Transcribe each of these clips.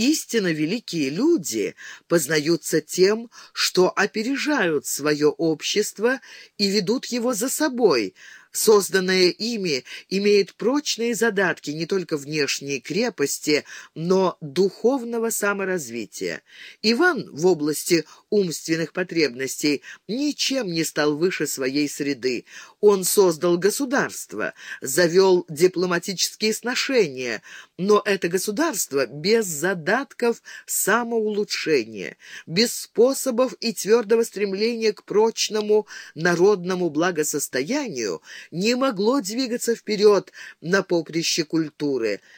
Истинно великие люди познаются тем, что опережают свое общество и ведут его за собой – созданное ими, имеет прочные задатки не только внешней крепости, но духовного саморазвития. Иван в области умственных потребностей ничем не стал выше своей среды. Он создал государство, завел дипломатические сношения, но это государство без задатков самоулучшения, без способов и твердого стремления к прочному народному благосостоянию не могло двигаться вперед на поприще культуры –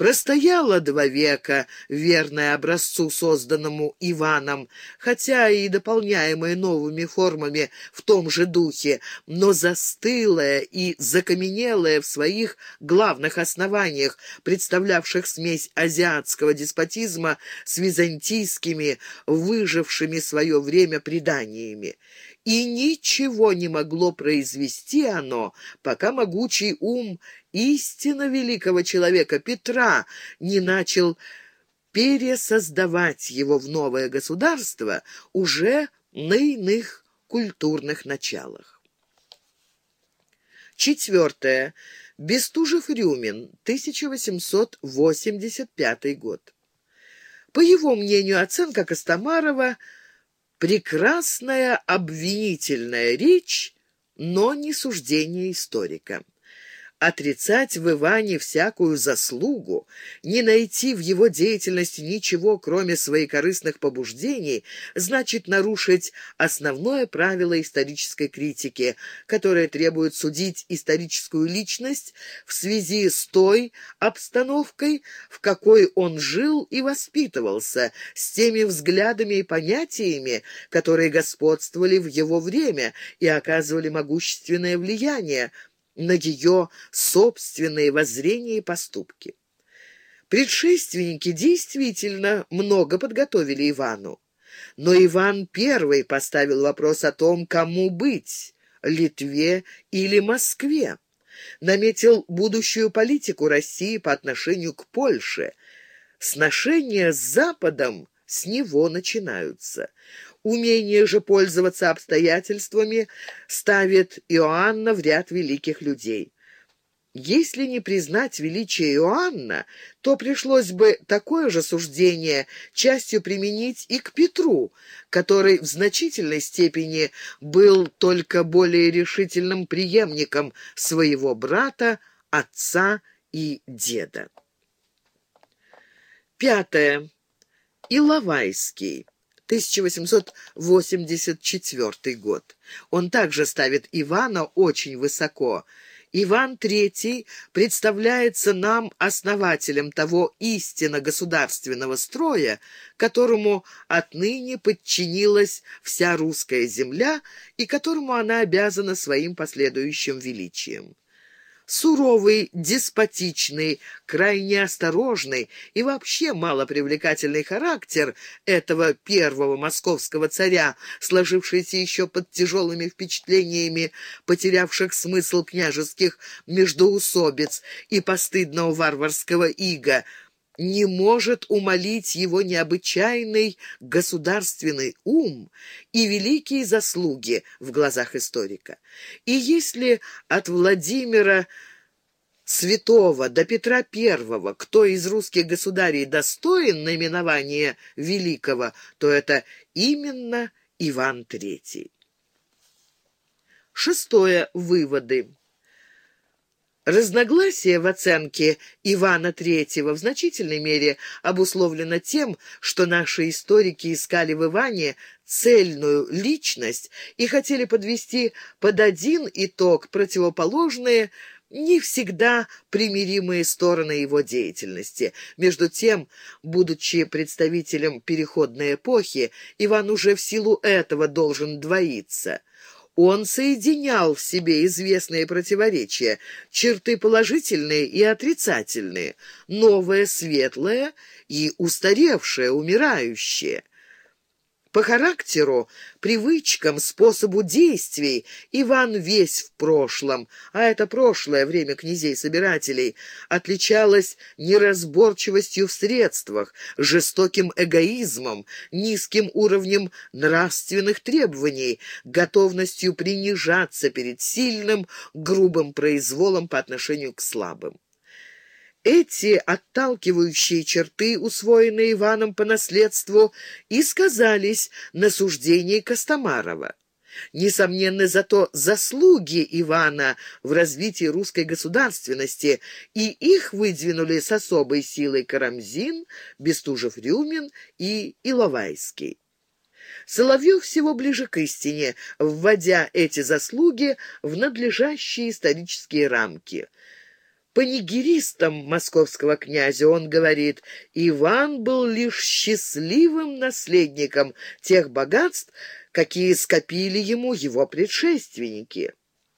Простояла два века, верная образцу, созданному Иваном, хотя и дополняемая новыми формами в том же духе, но застылая и закаменелая в своих главных основаниях, представлявших смесь азиатского деспотизма с византийскими, выжившими свое время преданиями и ничего не могло произвести оно, пока могучий ум истинно великого человека Петра не начал пересоздавать его в новое государство уже на иных культурных началах. Четвертое. Бестужев-Рюмин, 1885 год. По его мнению, оценка Костомарова – прекрасная обвинительная речь, но не суждение историка. Отрицать в Иване всякую заслугу, не найти в его деятельности ничего, кроме своих корыстных побуждений, значит нарушить основное правило исторической критики, которое требует судить историческую личность в связи с той обстановкой, в какой он жил и воспитывался, с теми взглядами и понятиями, которые господствовали в его время и оказывали могущественное влияние на ее собственные воззрения и поступки. Предшественники действительно много подготовили Ивану. Но Иван первый поставил вопрос о том, кому быть – Литве или Москве. Наметил будущую политику России по отношению к Польше. Сношения с Западом с него начинаются. Умение же пользоваться обстоятельствами ставит Иоанна в ряд великих людей. Если не признать величие Иоанна, то пришлось бы такое же суждение частью применить и к Петру, который в значительной степени был только более решительным преемником своего брата, отца и деда. Пятое. Иловайский. 1884 год. Он также ставит Ивана очень высоко. Иван III представляется нам основателем того истинно государственного строя, которому отныне подчинилась вся русская земля и которому она обязана своим последующим величием суровый, деспотичный, крайне осторожный и вообще малопривлекательный характер этого первого московского царя, сложившийся еще под тяжелыми впечатлениями потерявших смысл княжеских междоусобиц и постыдного варварского ига, не может умолить его необычайный государственный ум и великие заслуги в глазах историка. И если от Владимира Святого до Петра I, кто из русских государей достоин наименования великого, то это именно Иван III. Шестое. Выводы. Разногласие в оценке Ивана III в значительной мере обусловлено тем, что наши историки искали в Иване цельную личность и хотели подвести под один итог противоположные не всегда примиримые стороны его деятельности. Между тем, будучи представителем переходной эпохи, Иван уже в силу этого должен двоиться – он соединял в себе известные противоречия, черты положительные и отрицательные, новое, светлое и устаревшее, умирающее. По характеру, привычкам, способу действий Иван весь в прошлом, а это прошлое время князей-собирателей, отличалось неразборчивостью в средствах, жестоким эгоизмом, низким уровнем нравственных требований, готовностью принижаться перед сильным, грубым произволом по отношению к слабым. Эти отталкивающие черты, усвоенные Иваном по наследству, и сказались на суждении Костомарова. Несомненно, зато заслуги Ивана в развитии русской государственности, и их выдвинули с особой силой Карамзин, Бестужев-Рюмин и Иловайский. Соловьев всего ближе к истине, вводя эти заслуги в надлежащие исторические рамки – панигеристом московского князя он говорит, Иван был лишь счастливым наследником тех богатств, какие скопили ему его предшественники.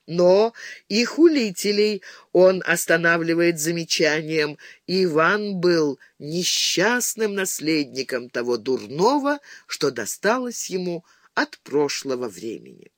Но и хулителей он останавливает замечанием. Иван был несчастным наследником того дурного, что досталось ему от прошлого времени.